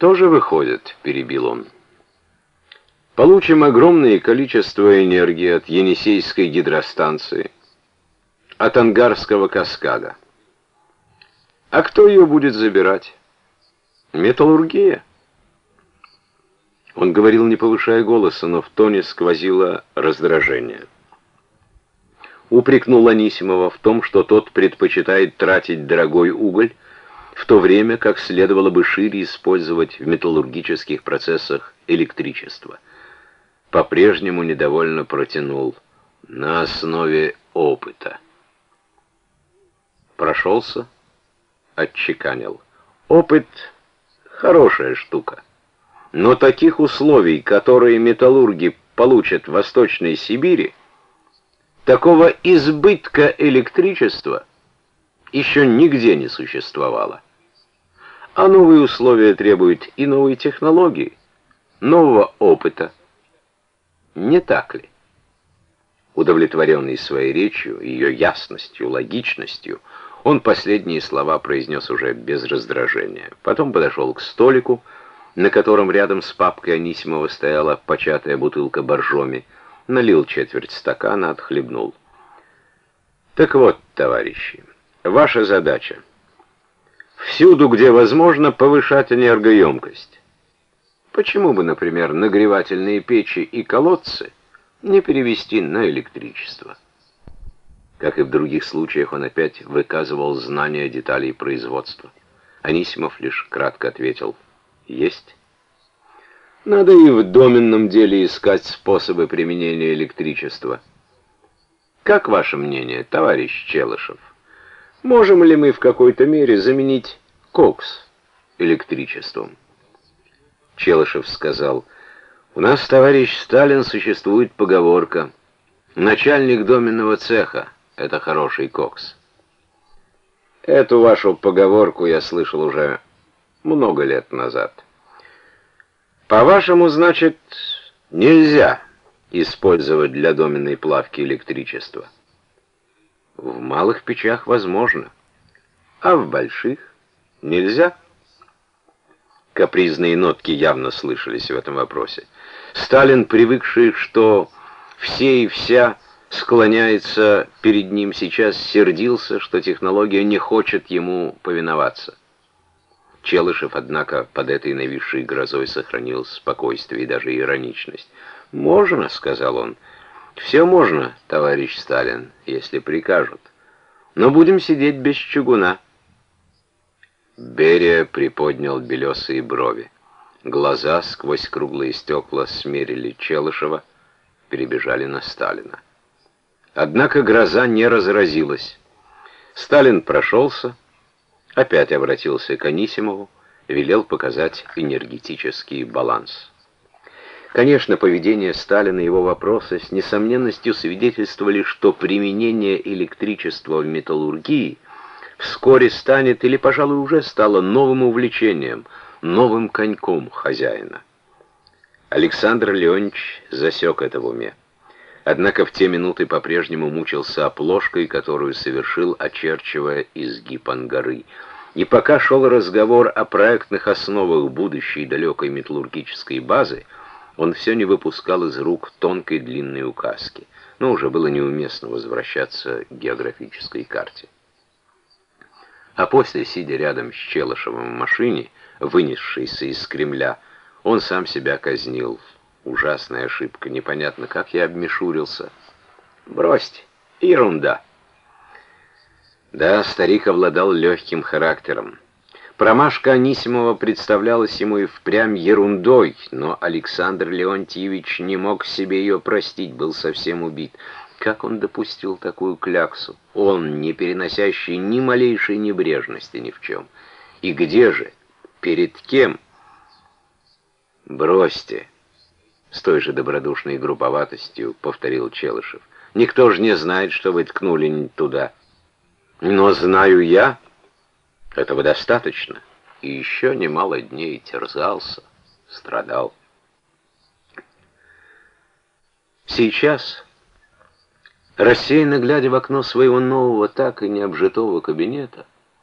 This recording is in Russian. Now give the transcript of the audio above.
«Что же выходит?» — перебил он. «Получим огромное количество энергии от Енисейской гидростанции, от Ангарского каскада. А кто ее будет забирать? Металлургия». Он говорил, не повышая голоса, но в тоне сквозило раздражение. Упрекнул Анисимова в том, что тот предпочитает тратить дорогой уголь, в то время как следовало бы шире использовать в металлургических процессах электричество. По-прежнему недовольно протянул на основе опыта. Прошелся, отчеканил. Опыт — хорошая штука. Но таких условий, которые металлурги получат в Восточной Сибири, такого избытка электричества еще нигде не существовало. А новые условия требуют и новой технологии, нового опыта. Не так ли? Удовлетворенный своей речью, ее ясностью, логичностью, он последние слова произнес уже без раздражения. Потом подошел к столику, на котором рядом с папкой Анисимова стояла початая бутылка боржоми, налил четверть стакана, отхлебнул. Так вот, товарищи, ваша задача — всюду, где возможно, повышать энергоемкость. Почему бы, например, нагревательные печи и колодцы не перевести на электричество? Как и в других случаях, он опять выказывал знания деталей производства. Анисимов лишь кратко ответил — есть. Надо и в доменном деле искать способы применения электричества. Как ваше мнение, товарищ Челышев? Можем ли мы в какой-то мере заменить кокс электричеством? Челышев сказал, у нас, товарищ Сталин, существует поговорка «Начальник доменного цеха — это хороший кокс». Эту вашу поговорку я слышал уже много лет назад. По-вашему, значит, нельзя использовать для доменной плавки электричество? В малых печах возможно, а в больших нельзя. Капризные нотки явно слышались в этом вопросе. Сталин, привыкший, что все и вся склоняется перед ним, сейчас сердился, что технология не хочет ему повиноваться. Челышев, однако, под этой нависшей грозой сохранил спокойствие и даже ироничность. «Можно», — сказал он, — «все можно, товарищ Сталин, если прикажут. Но будем сидеть без чугуна». Берия приподнял белесые брови. Глаза сквозь круглые стекла смерили Челышева, перебежали на Сталина. Однако гроза не разразилась. Сталин прошелся, Опять обратился к Анисимову, велел показать энергетический баланс. Конечно, поведение Сталина и его вопросы с несомненностью свидетельствовали, что применение электричества в металлургии вскоре станет или, пожалуй, уже стало новым увлечением, новым коньком хозяина. Александр Леонидович засек это в уме. Однако в те минуты по-прежнему мучился оплошкой, которую совершил, очерчивая изгиб ангары. И пока шел разговор о проектных основах будущей далекой металлургической базы, он все не выпускал из рук тонкой длинной указки. Но уже было неуместно возвращаться к географической карте. А после, сидя рядом с Челышевым в машине, вынесшейся из Кремля, он сам себя казнил. Ужасная ошибка, непонятно, как я обмешурился. Бросьте, ерунда. Да, старик обладал легким характером. Промашка Анисимова представлялась ему и впрямь ерундой, но Александр Леонтьевич не мог себе ее простить, был совсем убит. Как он допустил такую кляксу? Он, не переносящий ни малейшей небрежности ни в чем. И где же? Перед кем? Бросьте. С той же добродушной грубоватостью повторил Челышев. Никто же не знает, что вы ткнули туда. Но знаю я, этого достаточно. И еще немало дней терзался, страдал. Сейчас, рассеянно глядя в окно своего нового, так и необжитого кабинета,